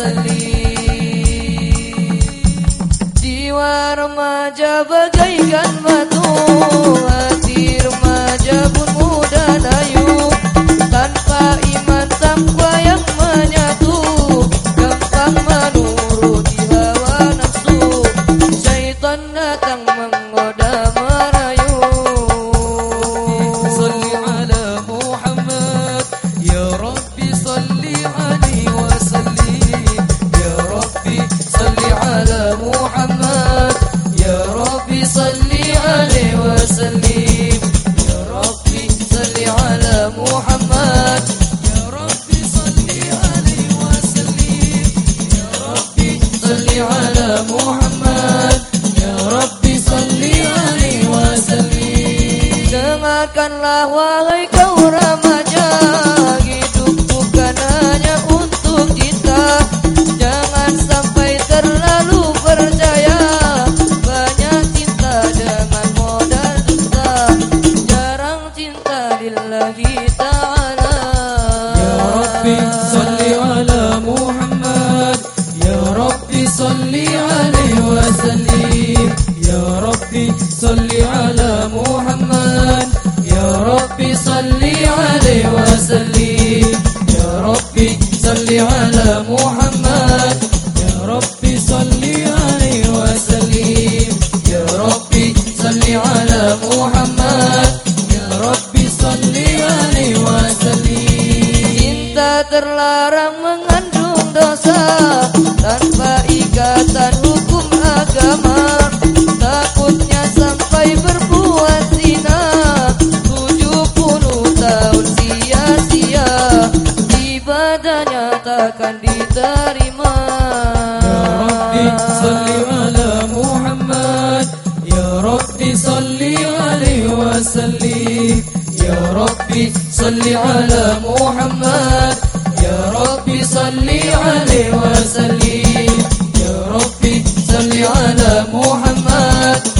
asli Jiwa remaja bagaikan batu Hati remaja pun muda layu. Tanpa iman tanpa yang menyatu Gampang menuruti hawa nafsu. Syaitan datang menggoda على محمد. يا ربي صل عليه وسلم. wahai kau صل على محمد يا ربي صل عليه وسلم يا ربي صل على محمد يا ربي صل عليه وسلم يا ربي صل على محمد يا ربي صل عليه وسلم Cinta terlarang mengandung dosa Tanpa ikatan hukum akan diterima. Ya Rabbi salli ala Muhammad. Ya Rabbi salli alaihi Ya Rabbi salli ala Muhammad. Ya Rabbi salli alaihi Ya Rabbi salli ala Muhammad.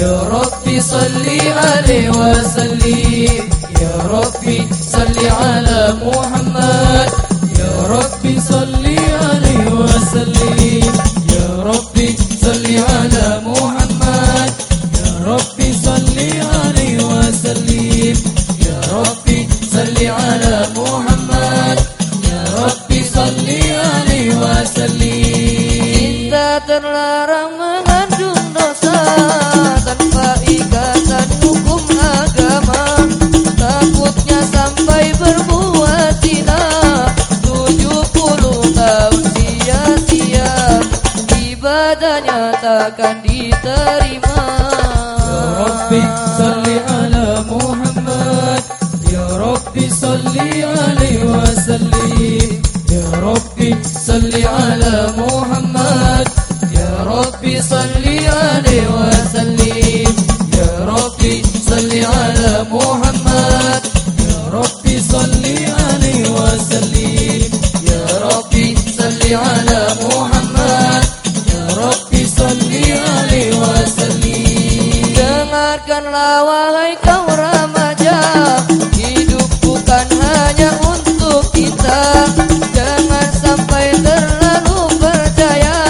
يا ربي صل عليه وسلم. يا ربي صل على محمد. يا ربي صل عليه وسلم. يا ربي صل على محمد. يا ربي صل عليه وسلم. يا ربي صل على محمد. يا ربي صل عليه وسلم. Cinta terlarang berbuat zina Tujuh puluh tahun sia-sia Ibadahnya diterima. Ya Dengarkanlah wahai kau remaja. Hidup bukan hanya untuk kita. Jangan sampai terlalu percaya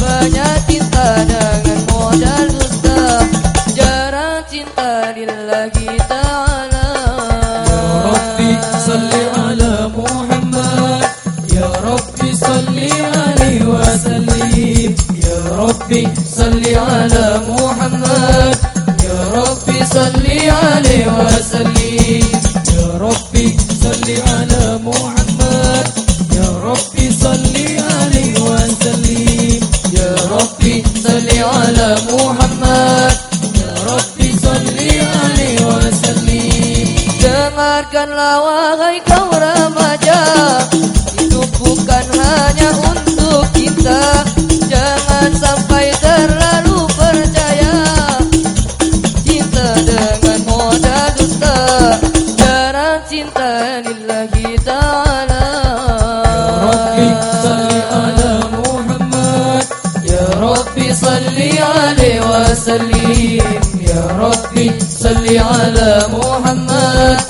Banyak cinta dengan modal dusta. Jarang cinta lillahi ta'ala Ya Rabbi salli ala Muhammad. Ya Rabbi salli alaihi wa Ya Rabbi salli ala Muhammad. صل على محمد يا ربي صل عليه وسلم Dengarkanlah wahai kau remaja عليه وسلم. يا ربي صل على محمد.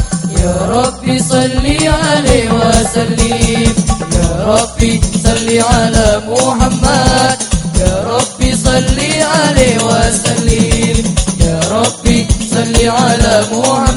يا ربي صل عليه وسلم. يا ربي صل على محمد. يا ربي صل عليه وسلم. يا ربي صل على محمد.